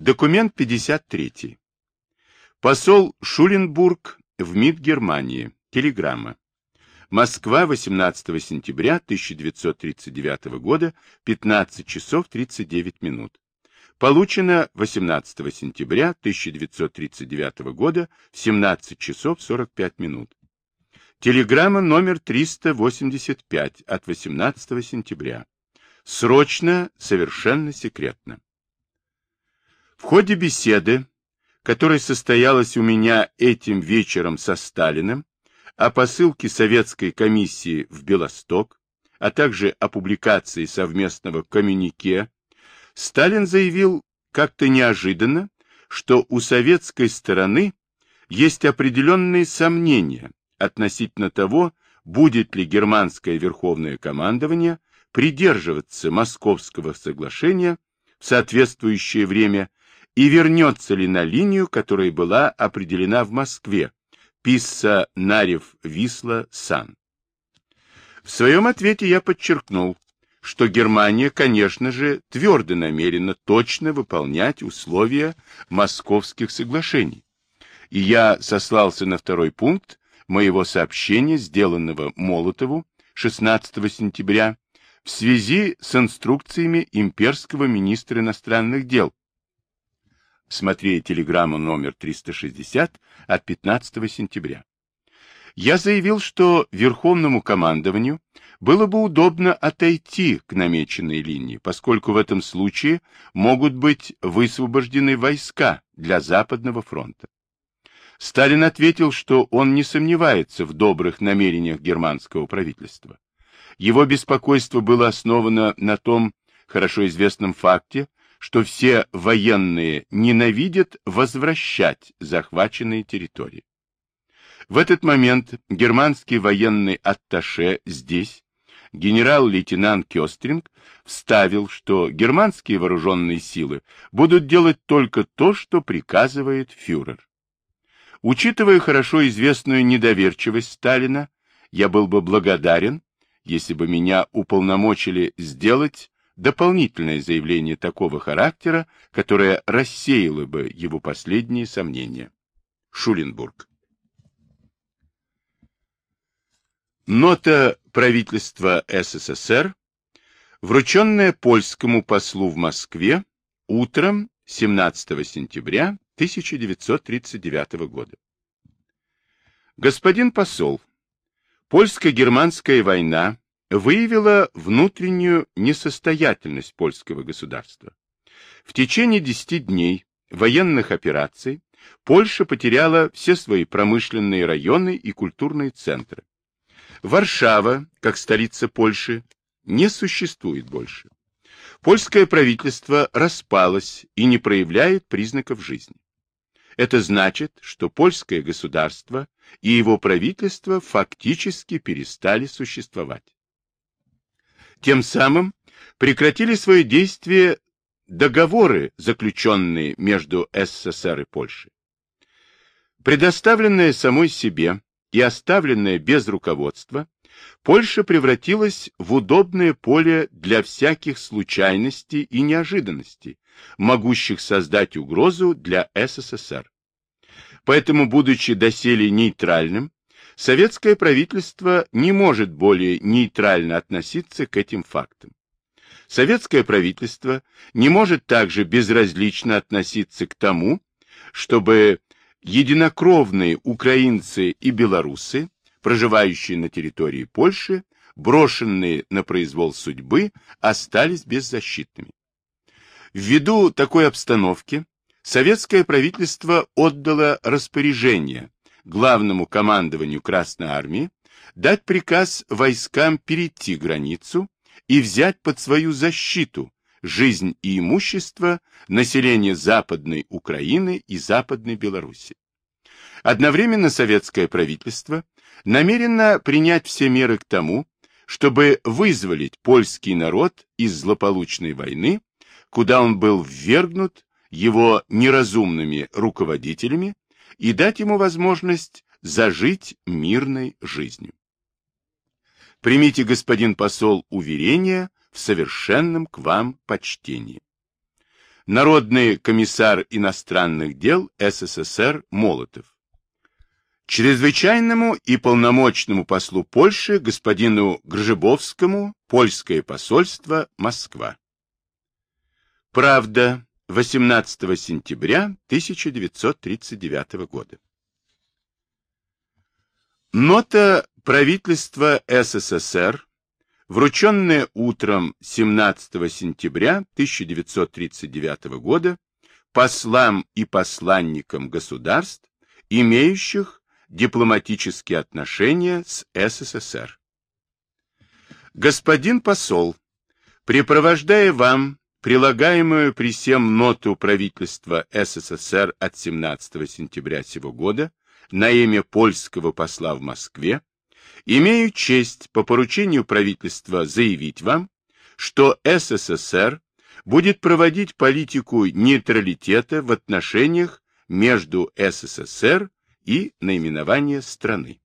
Документ 53. Посол Шуленбург в МИД Германии. Телеграмма. Москва, 18 сентября 1939 года, 15 часов 39 минут. Получено 18 сентября 1939 года в 17 часов 45 минут. Телеграмма номер 385 от 18 сентября. Срочно, совершенно секретно. В ходе беседы, которая состоялась у меня этим вечером со Сталиным, о посылке Советской комиссии в Белосток, а также о публикации совместного коммюнике, Сталин заявил как-то неожиданно, что у советской стороны есть определенные сомнения относительно того, будет ли германское верховное командование придерживаться Московского соглашения в соответствующее время и вернется ли на линию, которая была определена в Москве, Писса, Нарев, Висла, Сан. В своем ответе я подчеркнул, что Германия, конечно же, твердо намерена точно выполнять условия московских соглашений. И я сослался на второй пункт моего сообщения, сделанного Молотову 16 сентября, в связи с инструкциями имперского министра иностранных дел, Смотри телеграмму номер 360 от 15 сентября. Я заявил, что Верховному командованию было бы удобно отойти к намеченной линии, поскольку в этом случае могут быть высвобождены войска для Западного фронта. Сталин ответил, что он не сомневается в добрых намерениях германского правительства. Его беспокойство было основано на том хорошо известном факте, что все военные ненавидят возвращать захваченные территории. В этот момент германский военный атташе здесь, генерал-лейтенант Кёстринг, вставил, что германские вооруженные силы будут делать только то, что приказывает фюрер. Учитывая хорошо известную недоверчивость Сталина, я был бы благодарен, если бы меня уполномочили сделать дополнительное заявление такого характера, которое рассеяло бы его последние сомнения. Шуленбург. Нота правительства СССР, врученная польскому послу в Москве утром 17 сентября 1939 года. Господин посол, польско-германская война выявила внутреннюю несостоятельность польского государства. В течение десяти дней военных операций Польша потеряла все свои промышленные районы и культурные центры. Варшава, как столица Польши, не существует больше. Польское правительство распалось и не проявляет признаков жизни. Это значит, что польское государство и его правительство фактически перестали существовать. Тем самым прекратили свое действие договоры, заключенные между СССР и Польшей. Предоставленная самой себе и оставленная без руководства, Польша превратилась в удобное поле для всяких случайностей и неожиданностей, могущих создать угрозу для СССР. Поэтому, будучи доселе нейтральным, Советское правительство не может более нейтрально относиться к этим фактам. Советское правительство не может также безразлично относиться к тому, чтобы единокровные украинцы и белорусы, проживающие на территории Польши, брошенные на произвол судьбы, остались беззащитными. Ввиду такой обстановки советское правительство отдало распоряжение главному командованию Красной Армии дать приказ войскам перейти границу и взять под свою защиту жизнь и имущество населения Западной Украины и Западной Беларуси. Одновременно советское правительство намерено принять все меры к тому, чтобы вызволить польский народ из злополучной войны, куда он был ввергнут его неразумными руководителями и дать ему возможность зажить мирной жизнью. Примите, господин посол, уверение в совершенном к вам почтении. Народный комиссар иностранных дел СССР Молотов. Чрезвычайному и полномочному послу Польши господину Гржебовскому, Польское посольство, Москва. Правда, 18 сентября 1939 года. Нота правительства СССР, врученная утром 17 сентября 1939 года послам и посланникам государств, имеющих дипломатические отношения с СССР. Господин посол, препровождая вам прилагаемую при всем ноту правительства СССР от 17 сентября сего года на имя польского посла в Москве, имею честь по поручению правительства заявить вам, что СССР будет проводить политику нейтралитета в отношениях между СССР и наименование страны.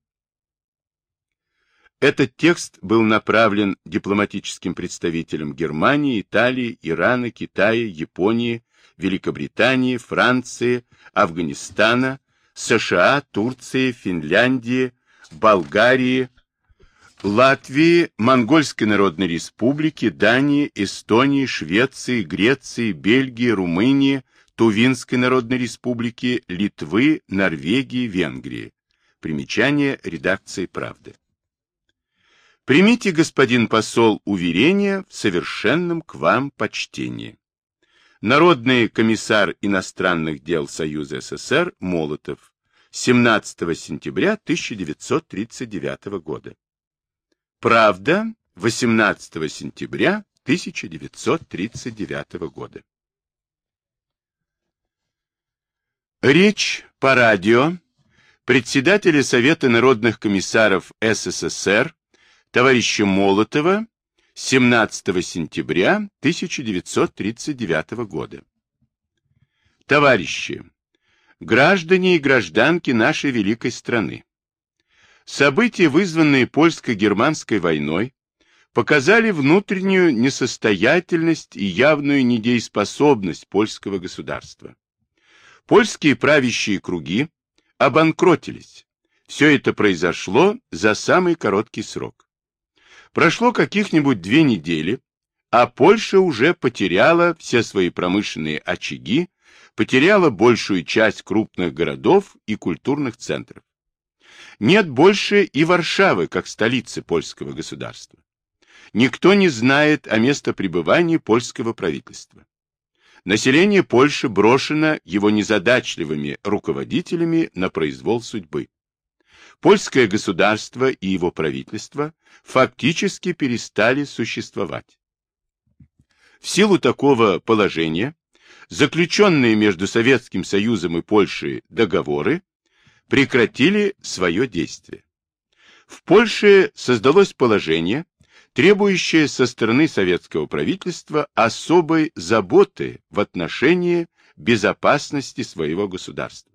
Этот текст был направлен дипломатическим представителям Германии, Италии, Ирана, Китая, Японии, Великобритании, Франции, Афганистана, США, Турции, Финляндии, Болгарии, Латвии, Монгольской Народной Республики, Дании, Эстонии, Швеции, Греции, Бельгии, Румынии, Тувинской Народной Республики, Литвы, Норвегии, Венгрии. Примечание редакции «Правды». Примите, господин посол, уверение в совершенном к вам почтении. Народный комиссар иностранных дел Союза СССР Молотов, 17 сентября 1939 года. Правда, 18 сентября 1939 года. Речь по радио председателя Совета народных комиссаров СССР товарища Молотова 17 сентября 1939 года. Товарищи, граждане и гражданки нашей великой страны, события, вызванные польско-германской войной, показали внутреннюю несостоятельность и явную недееспособность польского государства. Польские правящие круги обанкротились. Все это произошло за самый короткий срок. Прошло каких-нибудь две недели, а Польша уже потеряла все свои промышленные очаги, потеряла большую часть крупных городов и культурных центров. Нет больше и Варшавы, как столицы польского государства. Никто не знает о местопребывании польского правительства. Население Польши брошено его незадачливыми руководителями на произвол судьбы. Польское государство и его правительство фактически перестали существовать. В силу такого положения, заключенные между Советским Союзом и Польшей договоры прекратили свое действие. В Польше создалось положение, требующее со стороны советского правительства особой заботы в отношении безопасности своего государства.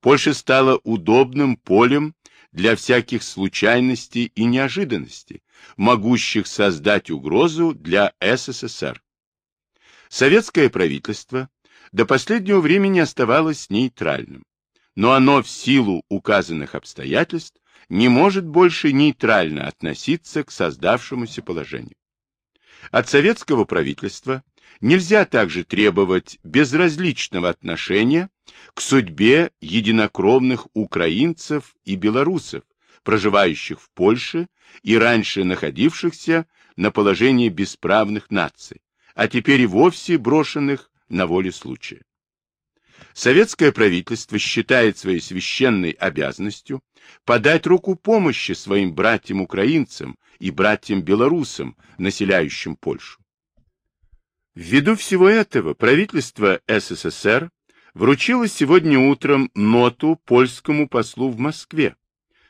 Польша стала удобным полем для всяких случайностей и неожиданностей, могущих создать угрозу для СССР. Советское правительство до последнего времени оставалось нейтральным, но оно в силу указанных обстоятельств не может больше нейтрально относиться к создавшемуся положению. От советского правительства нельзя также требовать безразличного отношения к судьбе единокровных украинцев и белорусов, проживающих в Польше и раньше находившихся на положении бесправных наций, а теперь и вовсе брошенных на волю случая. Советское правительство считает своей священной обязанностью подать руку помощи своим братьям-украинцам и братьям-белорусам, населяющим Польшу. Ввиду всего этого правительство СССР вручило сегодня утром ноту польскому послу в Москве,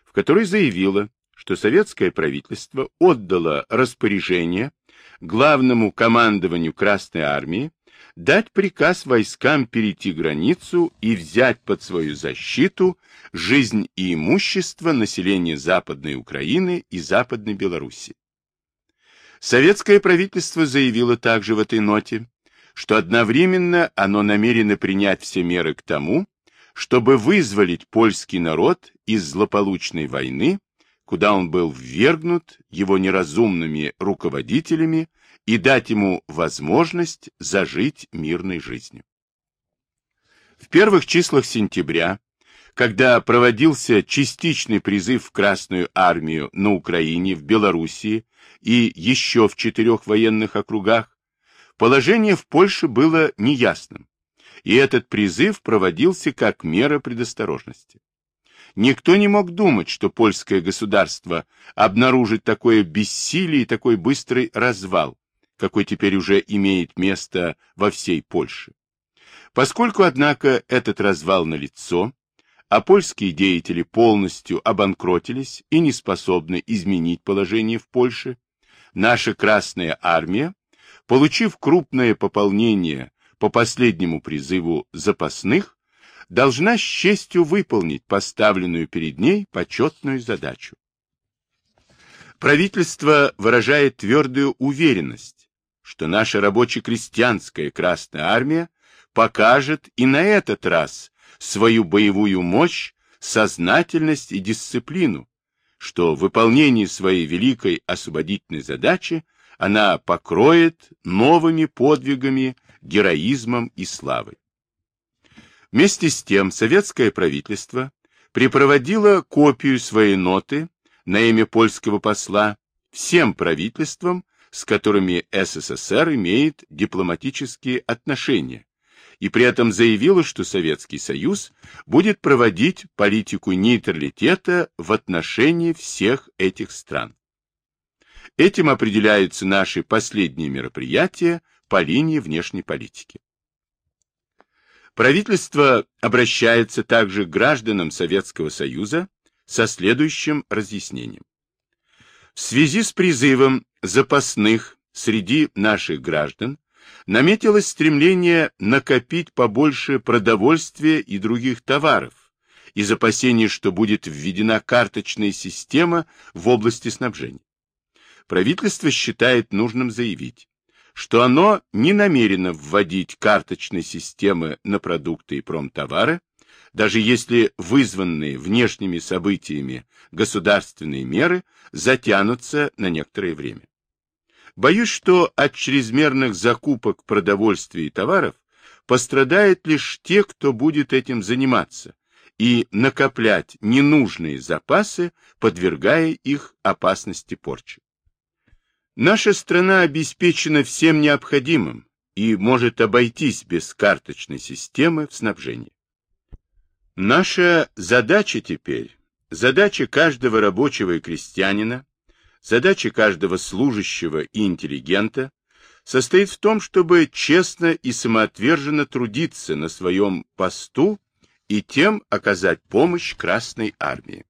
в которой заявило, что советское правительство отдало распоряжение главному командованию Красной Армии дать приказ войскам перейти границу и взять под свою защиту жизнь и имущество населения Западной Украины и Западной Белоруссии. Советское правительство заявило также в этой ноте, что одновременно оно намерено принять все меры к тому, чтобы вызволить польский народ из злополучной войны, куда он был ввергнут его неразумными руководителями и дать ему возможность зажить мирной жизнью. В первых числах сентября, когда проводился частичный призыв в Красную армию на Украине, в Белоруссии и еще в четырех военных округах, положение в Польше было неясным, и этот призыв проводился как мера предосторожности. Никто не мог думать, что польское государство обнаружит такое бессилие и такой быстрый развал, какой теперь уже имеет место во всей Польше. Поскольку, однако, этот развал налицо, а польские деятели полностью обанкротились и не способны изменить положение в Польше, наша Красная Армия, получив крупное пополнение по последнему призыву запасных, должна с честью выполнить поставленную перед ней почетную задачу. Правительство выражает твердую уверенность, что наша рабоче-крестьянская Красная Армия покажет и на этот раз свою боевую мощь, сознательность и дисциплину, что в выполнении своей великой освободительной задачи она покроет новыми подвигами, героизмом и славой. Вместе с тем советское правительство припроводило копию своей ноты на имя польского посла всем правительствам, с которыми СССР имеет дипломатические отношения, и при этом заявило, что Советский Союз будет проводить политику нейтралитета в отношении всех этих стран. Этим определяются наши последние мероприятия по линии внешней политики. Правительство обращается также к гражданам Советского Союза со следующим разъяснением. В связи с призывом запасных среди наших граждан наметилось стремление накопить побольше продовольствия и других товаров, из опасений, что будет введена карточная система в области снабжения. Правительство считает нужным заявить, что оно не намерено вводить карточные системы на продукты и промтовары, даже если вызванные внешними событиями государственные меры затянутся на некоторое время. Боюсь, что от чрезмерных закупок продовольствия и товаров пострадает лишь те, кто будет этим заниматься, и накоплять ненужные запасы, подвергая их опасности порчи. Наша страна обеспечена всем необходимым и может обойтись без карточной системы в снабжении. Наша задача теперь, задача каждого рабочего и крестьянина, задача каждого служащего и интеллигента состоит в том, чтобы честно и самоотверженно трудиться на своем посту и тем оказать помощь Красной Армии.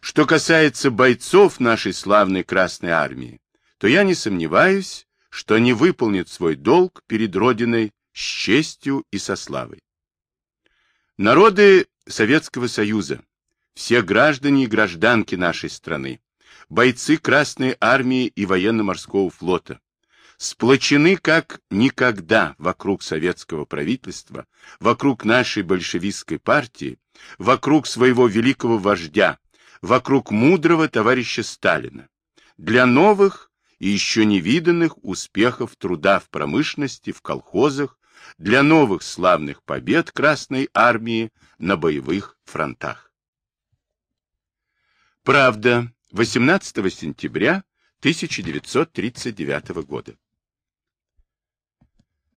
Что касается бойцов нашей славной Красной Армии, то я не сомневаюсь, что они выполнят свой долг перед Родиной с честью и со славой. Народы Советского Союза, все граждане и гражданки нашей страны, бойцы Красной Армии и Военно-Морского флота, сплочены как никогда вокруг советского правительства, вокруг нашей большевистской партии, вокруг своего великого вождя, вокруг мудрого товарища Сталина, для новых и еще невиданных успехов труда в промышленности, в колхозах, для новых славных побед Красной Армии на боевых фронтах. Правда, 18 сентября 1939 года.